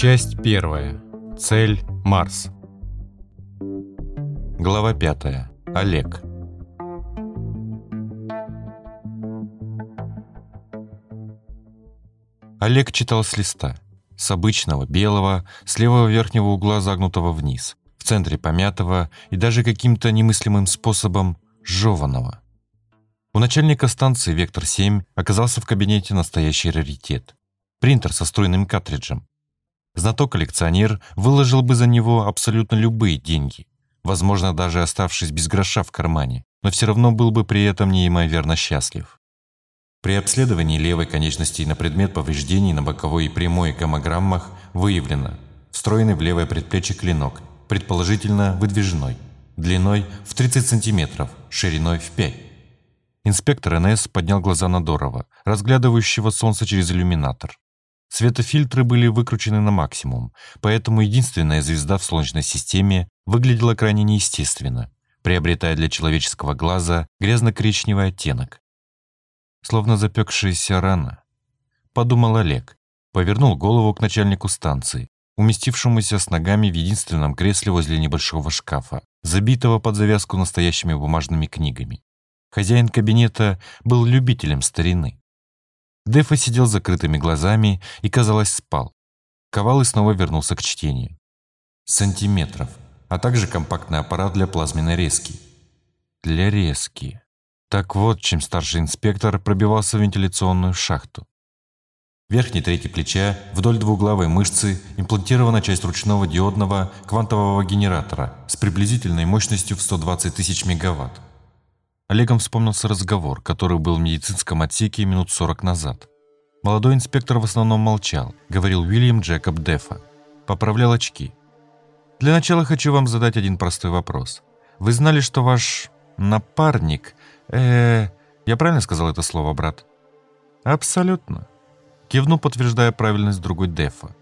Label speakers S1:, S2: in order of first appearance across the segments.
S1: Часть первая. Цель Марс. Глава пятая. Олег. Олег читал с листа. С обычного, белого, с левого верхнего угла загнутого вниз, в центре помятого и даже каким-то немыслимым способом жеванного. У начальника станции «Вектор-7» оказался в кабинете настоящий раритет. Принтер со струйным картриджем. Знаток-коллекционер выложил бы за него абсолютно любые деньги, возможно, даже оставшись без гроша в кармане, но все равно был бы при этом неимоверно счастлив. При обследовании левой конечности на предмет повреждений на боковой и прямой гомограммах выявлено встроенный в левое предплечье клинок, предположительно выдвижной, длиной в 30 см, шириной в 5 Инспектор НС поднял глаза на Дорова, разглядывающего солнце через иллюминатор. Светофильтры были выкручены на максимум, поэтому единственная звезда в Солнечной системе выглядела крайне неестественно, приобретая для человеческого глаза грязно-коричневый оттенок, словно запекшаяся рана. Подумал Олег, повернул голову к начальнику станции, уместившемуся с ногами в единственном кресле возле небольшого шкафа, забитого под завязку настоящими бумажными книгами. Хозяин кабинета был любителем старины. Дефа сидел с закрытыми глазами и, казалось, спал. Ковал и снова вернулся к чтению. Сантиметров, а также компактный аппарат для плазменной резки. Для резки. Так вот, чем старший инспектор пробивался в вентиляционную шахту. В верхней трети плеча вдоль двуглавой мышцы имплантирована часть ручного диодного квантового генератора с приблизительной мощностью в 120 тысяч мегаватт. Олегом вспомнился разговор, который был в медицинском отсеке минут 40 назад. Молодой инспектор в основном молчал, говорил Уильям Джекоб Дефа. Поправлял очки. «Для начала хочу вам задать один простой вопрос. Вы знали, что ваш напарник э Я правильно сказал это слово, брат? Абсолютно. Кивнул, подтверждая правильность другой Дефа.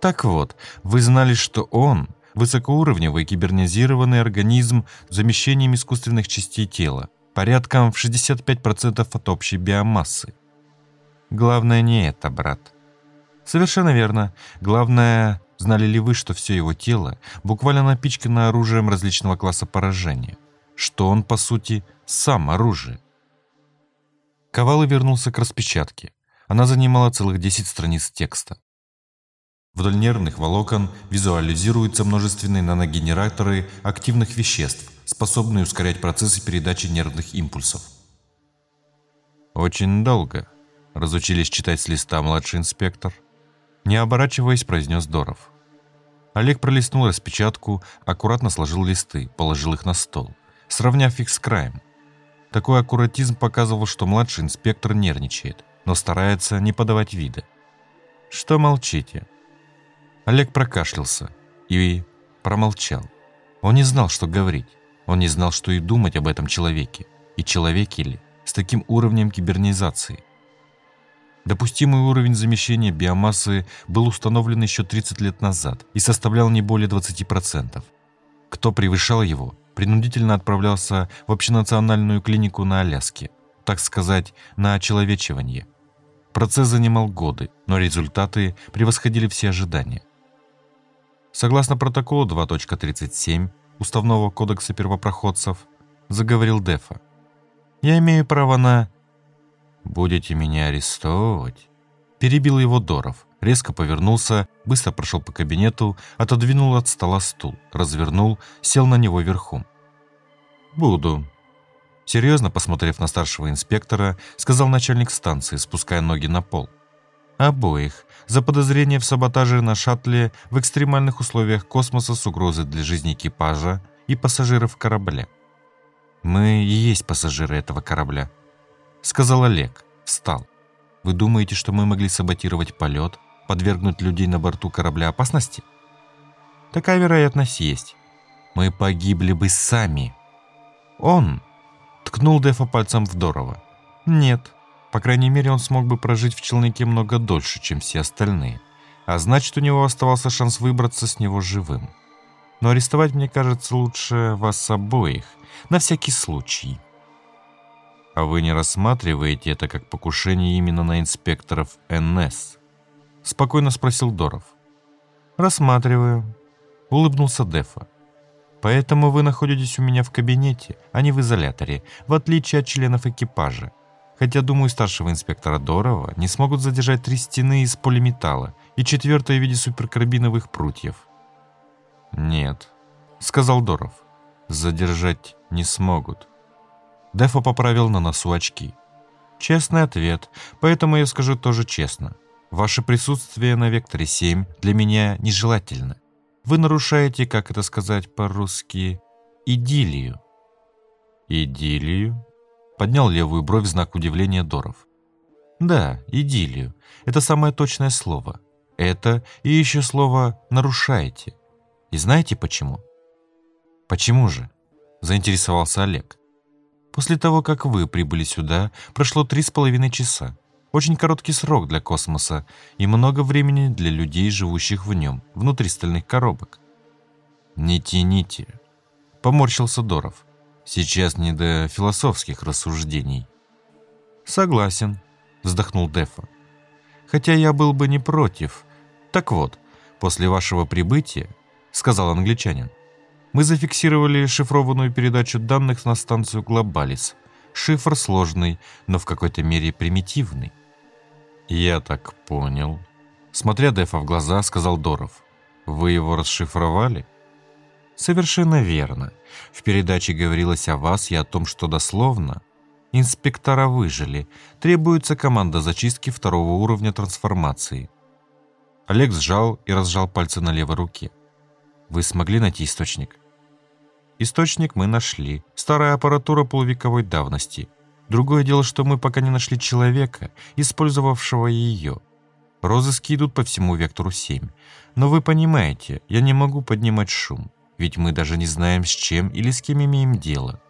S1: Так вот, вы знали, что он высокоуровневый кибернизированный организм с замещением искусственных частей тела, порядком в 65% от общей биомассы. Главное не это, брат. Совершенно верно. Главное, знали ли вы, что все его тело буквально напичкано оружием различного класса поражения? Что он, по сути, сам оружие. Ковалы вернулся к распечатке. Она занимала целых 10 страниц текста. Вдоль нервных волокон визуализируются множественные наногенераторы активных веществ, способные ускорять процессы передачи нервных импульсов. «Очень долго», — разучились читать с листа младший инспектор. Не оборачиваясь, произнес Доров. Олег пролистнул распечатку, аккуратно сложил листы, положил их на стол, сравняв их с краем. Такой аккуратизм показывал, что младший инспектор нервничает, но старается не подавать вида. «Что молчите?» Олег прокашлялся и промолчал. Он не знал, что говорить. Он не знал, что и думать об этом человеке. И человеке ли, с таким уровнем кибернизации. Допустимый уровень замещения биомассы был установлен еще 30 лет назад и составлял не более 20%. Кто превышал его, принудительно отправлялся в общенациональную клинику на Аляске, так сказать, на очеловечивание. Процесс занимал годы, но результаты превосходили все ожидания. Согласно протоколу 2.37 Уставного кодекса первопроходцев, заговорил Дефа. «Я имею право на...» «Будете меня арестовывать?» Перебил его Доров, резко повернулся, быстро прошел по кабинету, отодвинул от стола стул, развернул, сел на него верхом. «Буду». Серьезно посмотрев на старшего инспектора, сказал начальник станции, спуская ноги на пол. «Обоих. За подозрение в саботаже на шаттле в экстремальных условиях космоса с угрозой для жизни экипажа и пассажиров корабля». «Мы и есть пассажиры этого корабля», — сказал Олег. Встал. «Вы думаете, что мы могли саботировать полет, подвергнуть людей на борту корабля опасности?» «Такая вероятность есть. Мы погибли бы сами», «Он!» — ткнул Дефа пальцем в Дорова. «Нет. По крайней мере, он смог бы прожить в челноке много дольше, чем все остальные. А значит, у него оставался шанс выбраться с него живым. Но арестовать, мне кажется, лучше вас обоих, на всякий случай». «А вы не рассматриваете это как покушение именно на инспекторов НС?» — спокойно спросил Доров. «Рассматриваю», — улыбнулся Дефа. «Поэтому вы находитесь у меня в кабинете, а не в изоляторе, в отличие от членов экипажа. Хотя, думаю, старшего инспектора Дорова не смогут задержать три стены из полиметалла и четвертая в виде суперкарбиновых прутьев». «Нет», — сказал Доров. «Задержать не смогут». Дефа поправил на носу очки. «Честный ответ, поэтому я скажу тоже честно. Ваше присутствие на Векторе 7 для меня нежелательно. Вы нарушаете, как это сказать по-русски, идиллию». «Идиллию?» Поднял левую бровь в знак удивления Доров. «Да, идиллию. Это самое точное слово. Это и еще слово «нарушаете». И знаете почему?» «Почему же?» – заинтересовался Олег. «После того, как вы прибыли сюда, прошло три с половиной часа. Очень короткий срок для космоса и много времени для людей, живущих в нем, внутри стальных коробок. «Не тяните», — поморщился Доров. «Сейчас не до философских рассуждений». «Согласен», — вздохнул Дефа. «Хотя я был бы не против. Так вот, после вашего прибытия, — сказал англичанин, — мы зафиксировали шифрованную передачу данных на станцию Глобалис. Шифр сложный, но в какой-то мере примитивный. «Я так понял». Смотря Дефа в глаза, сказал Доров. «Вы его расшифровали?» «Совершенно верно. В передаче говорилось о вас и о том, что дословно инспектора выжили. Требуется команда зачистки второго уровня трансформации». Олег сжал и разжал пальцы на левой руке. «Вы смогли найти источник?» «Источник мы нашли. Старая аппаратура полувековой давности. Другое дело, что мы пока не нашли человека, использовавшего ее. Розыски идут по всему вектору 7. Но вы понимаете, я не могу поднимать шум, ведь мы даже не знаем, с чем или с кем имеем дело.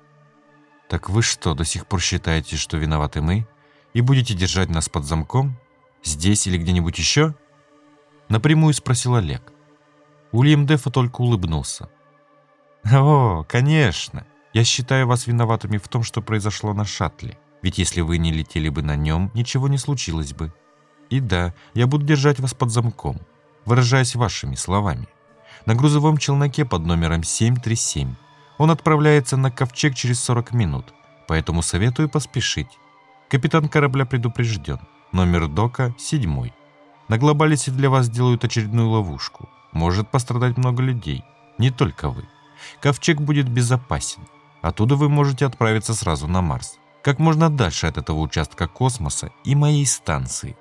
S1: Так вы что, до сих пор считаете, что виноваты мы? И будете держать нас под замком? Здесь или где-нибудь еще? Напрямую спросил Олег. Уильям Дефа только улыбнулся. «О, конечно. Я считаю вас виноватыми в том, что произошло на шаттле. Ведь если вы не летели бы на нем, ничего не случилось бы. И да, я буду держать вас под замком, выражаясь вашими словами. На грузовом челноке под номером 737. Он отправляется на ковчег через 40 минут, поэтому советую поспешить. Капитан корабля предупрежден. Номер дока – седьмой. На глобалисе для вас делают очередную ловушку. Может пострадать много людей, не только вы. Ковчег будет безопасен. Оттуда вы можете отправиться сразу на Марс, как можно дальше от этого участка космоса и моей станции.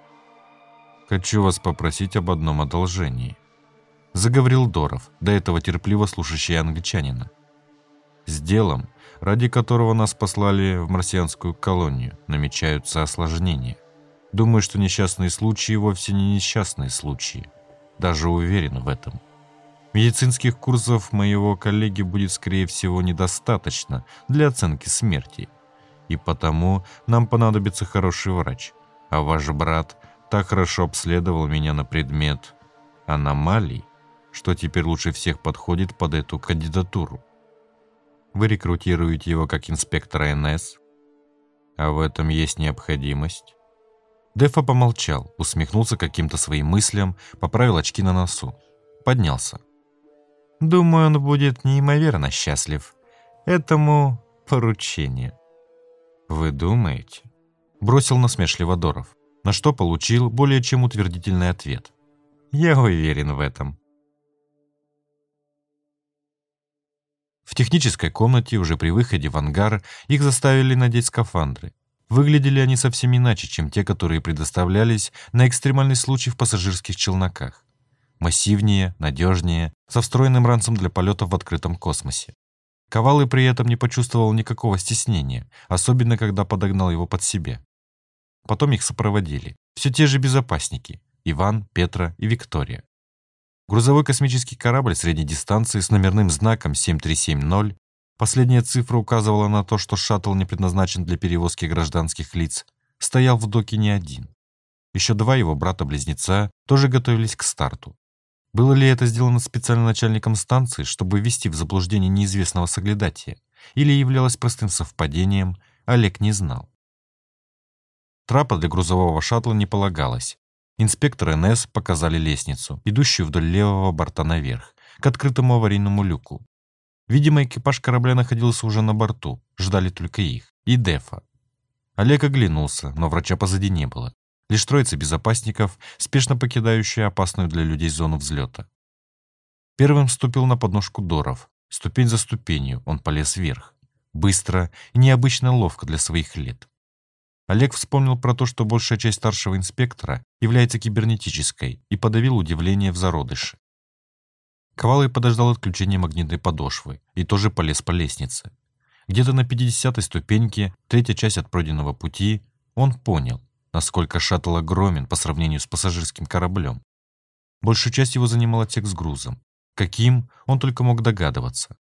S1: «Хочу вас попросить об одном одолжении», — заговорил Доров, до этого терпеливо слушающий англичанина. «С делом, ради которого нас послали в марсианскую колонию, намечаются осложнения. Думаю, что несчастные случаи вовсе не несчастные случаи. Даже уверен в этом». Медицинских курсов моего коллеги будет, скорее всего, недостаточно для оценки смерти. И потому нам понадобится хороший врач. А ваш брат так хорошо обследовал меня на предмет аномалий, что теперь лучше всех подходит под эту кандидатуру. Вы рекрутируете его как инспектора НС, а в этом есть необходимость. Дефа помолчал, усмехнулся каким-то своим мыслям, поправил очки на носу, поднялся. Думаю, он будет неимоверно счастлив этому поручению. «Вы думаете?» – бросил насмешливо Доров, на что получил более чем утвердительный ответ. «Я уверен в этом». В технической комнате уже при выходе в ангар их заставили надеть скафандры. Выглядели они совсем иначе, чем те, которые предоставлялись на экстремальный случай в пассажирских челноках массивнее, надежнее, со встроенным ранцем для полетов в открытом космосе. Ковалы при этом не почувствовал никакого стеснения, особенно когда подогнал его под себе. Потом их сопроводили. Все те же безопасники – Иван, Петра и Виктория. Грузовой космический корабль средней дистанции с номерным знаком 7370, последняя цифра указывала на то, что шаттл не предназначен для перевозки гражданских лиц, стоял в доке не один. Еще два его брата-близнеца тоже готовились к старту. Было ли это сделано специально начальником станции, чтобы ввести в заблуждение неизвестного соглядатия, или являлось простым совпадением, Олег не знал. Трапа для грузового шаттла не полагалось. Инспектор НС показали лестницу, идущую вдоль левого борта наверх, к открытому аварийному люку. Видимо, экипаж корабля находился уже на борту, ждали только их и Дефа. Олег оглянулся, но врача позади не было. Лишь троица безопасников, спешно покидающая опасную для людей зону взлета. Первым вступил на подножку Доров. Ступень за ступенью он полез вверх. Быстро и необычно ловко для своих лет. Олег вспомнил про то, что большая часть старшего инспектора является кибернетической, и подавил удивление в зародыше. Ковалый подождал отключения магнитной подошвы и тоже полез по лестнице. Где-то на 50-й ступеньке, третья часть от пройденного пути, он понял, насколько шаттл огромен по сравнению с пассажирским кораблем. Большую часть его занимал отсек с грузом. Каким, он только мог догадываться.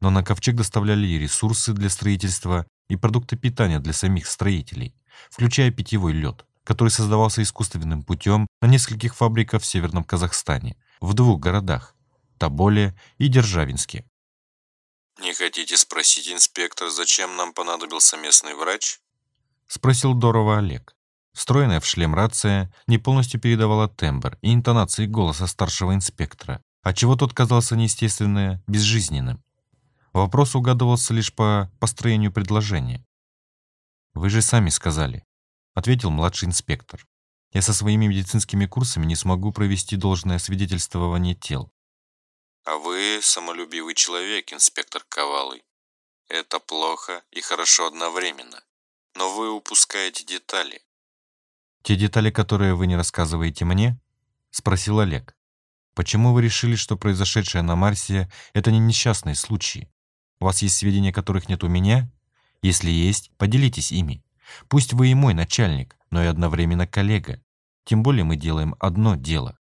S1: Но на ковчег доставляли и ресурсы для строительства, и продукты питания для самих строителей, включая питьевой лед, который создавался искусственным путем на нескольких фабриках в Северном Казахстане, в двух городах – Тоболе и Державинске.
S2: «Не хотите спросить, инспектор, зачем нам понадобился местный врач?»
S1: — спросил Дорова Олег. Встроенная в шлем рация не полностью передавала тембр и интонации голоса старшего инспектора, отчего тот казался неестественно безжизненным. Вопрос угадывался лишь по построению предложения. «Вы же сами сказали», — ответил младший инспектор. «Я со своими медицинскими курсами не смогу провести должное свидетельствование тел.
S2: А вы самолюбивый человек, инспектор Ковалый. Это плохо и хорошо одновременно. Но вы упускаете детали.
S1: Те детали, которые вы не рассказываете мне? Спросил Олег. Почему вы решили, что произошедшее на Марсе – это не несчастные случаи? У вас есть сведения, которых нет у меня? Если есть, поделитесь ими. Пусть вы и мой начальник, но и одновременно коллега. Тем более мы делаем одно дело.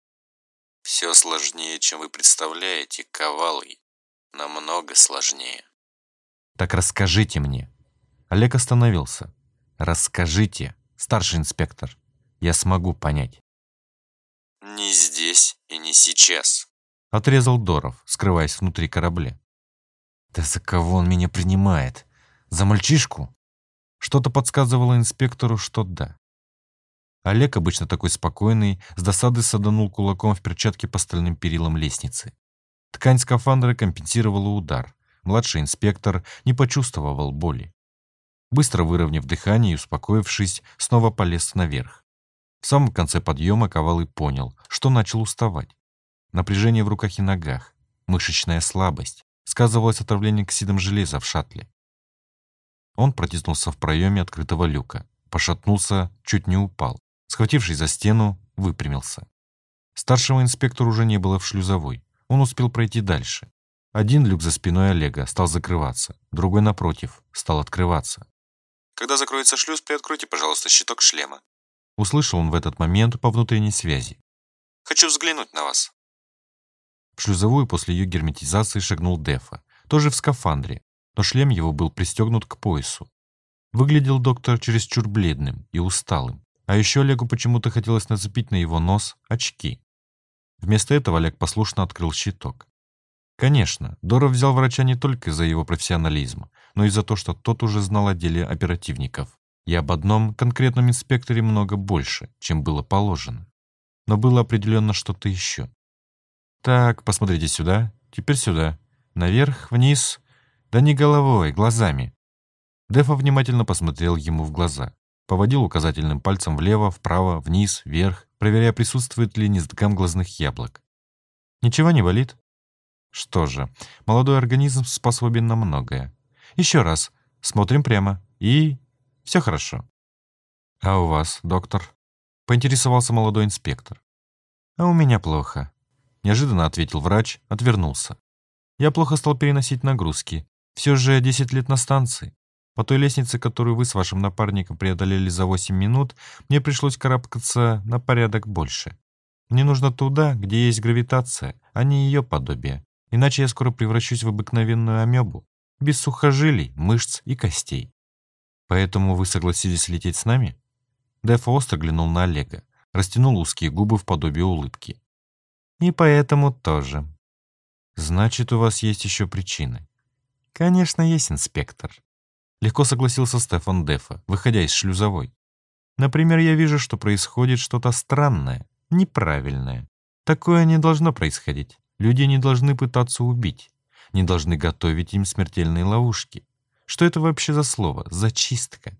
S2: Все сложнее, чем вы представляете, Ковалый. Намного сложнее.
S1: Так расскажите мне. Олег остановился. Расскажите, старший инспектор. Я смогу понять.
S2: Не здесь и не сейчас.
S1: Отрезал Доров, скрываясь внутри корабля. Да за кого он меня принимает? За мальчишку? Что-то подсказывало инспектору, что да. Олег, обычно такой спокойный, с досады саданул кулаком в перчатке по стальным перилам лестницы. Ткань скафандра компенсировала удар. Младший инспектор не почувствовал боли. Быстро выровняв дыхание и успокоившись, снова полез наверх. В самом конце подъема Ковалый понял, что начал уставать. Напряжение в руках и ногах, мышечная слабость, сказывалось отравление оксидом железа в шаттле. Он протиснулся в проеме открытого люка, пошатнулся, чуть не упал. Схватившись за стену, выпрямился. Старшего инспектора уже не было в шлюзовой. Он успел пройти дальше. Один люк за спиной Олега стал закрываться, другой напротив стал открываться.
S2: «Когда закроется шлюз, приоткройте, пожалуйста, щиток шлема».
S1: Услышал он в этот момент по внутренней связи.
S2: «Хочу взглянуть на вас».
S1: В шлюзовую после ее герметизации шагнул Дефа, тоже в скафандре, но шлем его был пристегнут к поясу. Выглядел доктор чересчур бледным и усталым. А еще Олегу почему-то хотелось нацепить на его нос очки. Вместо этого Олег послушно открыл щиток. Конечно, Доров взял врача не только за его профессионализм, но и за то, что тот уже знал о деле оперативников. И об одном конкретном инспекторе много больше, чем было положено. Но было определенно что-то еще. Так, посмотрите сюда, теперь сюда. Наверх, вниз. Да не головой, глазами. Дефа внимательно посмотрел ему в глаза. Поводил указательным пальцем влево, вправо, вниз, вверх, проверяя, присутствует ли низдгам глазных яблок. Ничего не болит? Что же, молодой организм способен на многое. Еще раз, смотрим прямо, и... все хорошо. А у вас, доктор? Поинтересовался молодой инспектор. А у меня плохо. Неожиданно ответил врач, отвернулся. Я плохо стал переносить нагрузки. Все же 10 лет на станции. По той лестнице, которую вы с вашим напарником преодолели за 8 минут, мне пришлось карабкаться на порядок больше. Мне нужно туда, где есть гравитация, а не ее подобие. Иначе я скоро превращусь в обыкновенную амебу, без сухожилий, мышц и костей. Поэтому вы согласились лететь с нами? Дэф остро глянул на Олега, растянул узкие губы в подобие улыбки. И поэтому тоже. Значит, у вас есть еще причины. Конечно, есть, инспектор. Легко согласился Стефан Дефа, выходя из шлюзовой. Например, я вижу, что происходит что-то странное, неправильное. Такое не должно происходить. Люди не должны пытаться убить, не должны готовить им смертельные ловушки. Что это вообще за слово? Зачистка.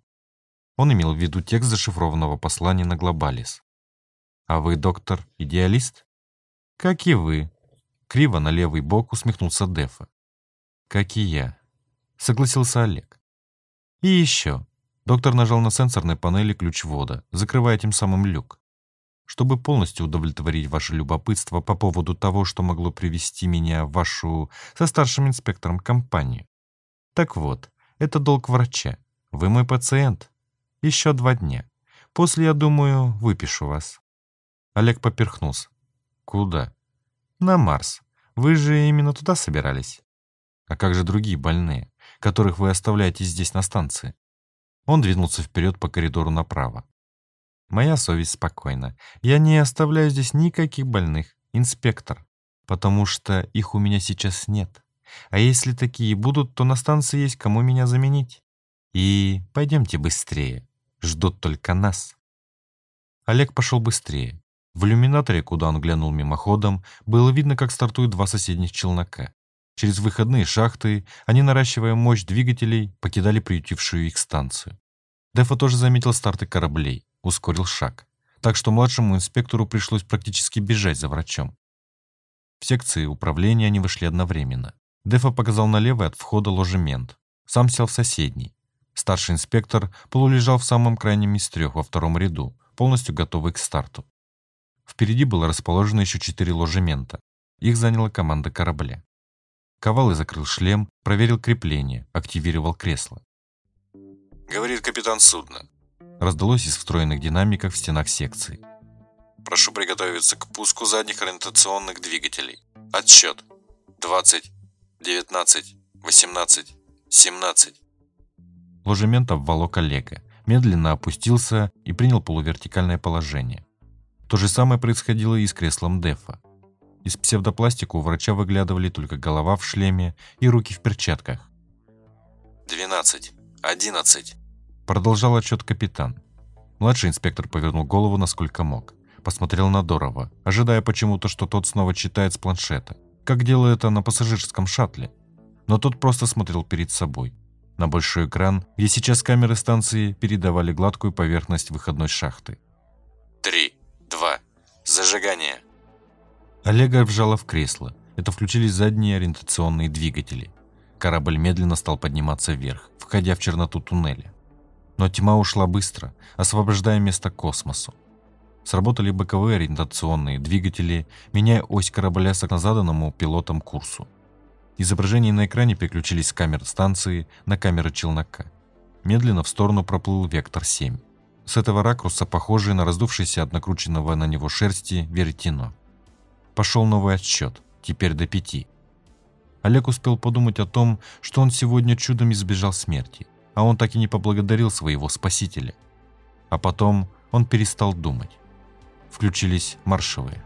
S1: Он имел в виду текст зашифрованного послания на Глобалис. «А вы, доктор, идеалист?» «Как и вы». Криво на левый бок усмехнулся Дефа. «Как и я», — согласился Олег. «И еще». Доктор нажал на сенсорной панели ключ ввода, закрывая тем самым люк. Чтобы полностью удовлетворить ваше любопытство по поводу того, что могло привести меня в вашу со старшим инспектором компанию. Так вот, это долг врача. Вы мой пациент. Еще два дня. После, я думаю, выпишу вас. Олег поперхнулся. Куда? На Марс. Вы же именно туда собирались. А как же другие больные, которых вы оставляете здесь на станции? Он двинулся вперед по коридору направо. Моя совесть спокойна. Я не оставляю здесь никаких больных, инспектор, потому что их у меня сейчас нет. А если такие будут, то на станции есть кому меня заменить. И пойдемте быстрее. Ждут только нас. Олег пошел быстрее. В иллюминаторе, куда он глянул мимоходом, было видно, как стартуют два соседних челнока. Через выходные шахты они, наращивая мощь двигателей, покидали приютившую их станцию. Дефа тоже заметил старты кораблей ускорил шаг, так что младшему инспектору пришлось практически бежать за врачом. В секции управления они вышли одновременно. Дефа показал налево от входа ложемент. Сам сел в соседний. Старший инспектор полулежал в самом крайнем из трех во втором ряду, полностью готовый к старту. Впереди было расположено еще четыре ложемента. Их заняла команда корабля. Ковалый закрыл шлем, проверил крепление, активировал кресло.
S2: «Говорит капитан судна
S1: раздалось из встроенных динамиков в стенах секции.
S2: Прошу приготовиться к пуску задних ориентационных двигателей. Отсчет. 20, 19, 18, 17.
S1: Ложемент обволок Олега, медленно опустился и принял полувертикальное положение. То же самое происходило и с креслом Дефа. Из псевдопластика у врача выглядывали только голова в шлеме и руки в перчатках.
S2: 12, 11,
S1: Продолжал отчет капитан. Младший инспектор повернул голову насколько мог. Посмотрел на Дорова, ожидая почему-то, что тот снова читает с планшета, как делает это на пассажирском шаттле. Но тот просто смотрел перед собой. На большой экран, где сейчас камеры станции передавали гладкую поверхность выходной шахты.
S2: «Три, два, зажигание!»
S1: Олега вжало в кресло. Это включились задние ориентационные двигатели. Корабль медленно стал подниматься вверх, входя в черноту туннеля. Но тьма ушла быстро, освобождая место космосу. Сработали боковые ориентационные двигатели, меняя ось корабля к заданному пилотом курсу. Изображения на экране переключились с камер станции на камеры челнока. Медленно в сторону проплыл вектор 7. С этого ракурса похожий на раздувшийся от накрученного на него шерсти веретено. Пошел новый отсчет, теперь до пяти. Олег успел подумать о том, что он сегодня чудом избежал смерти а он так и не поблагодарил своего спасителя. А потом он перестал думать. Включились маршевые.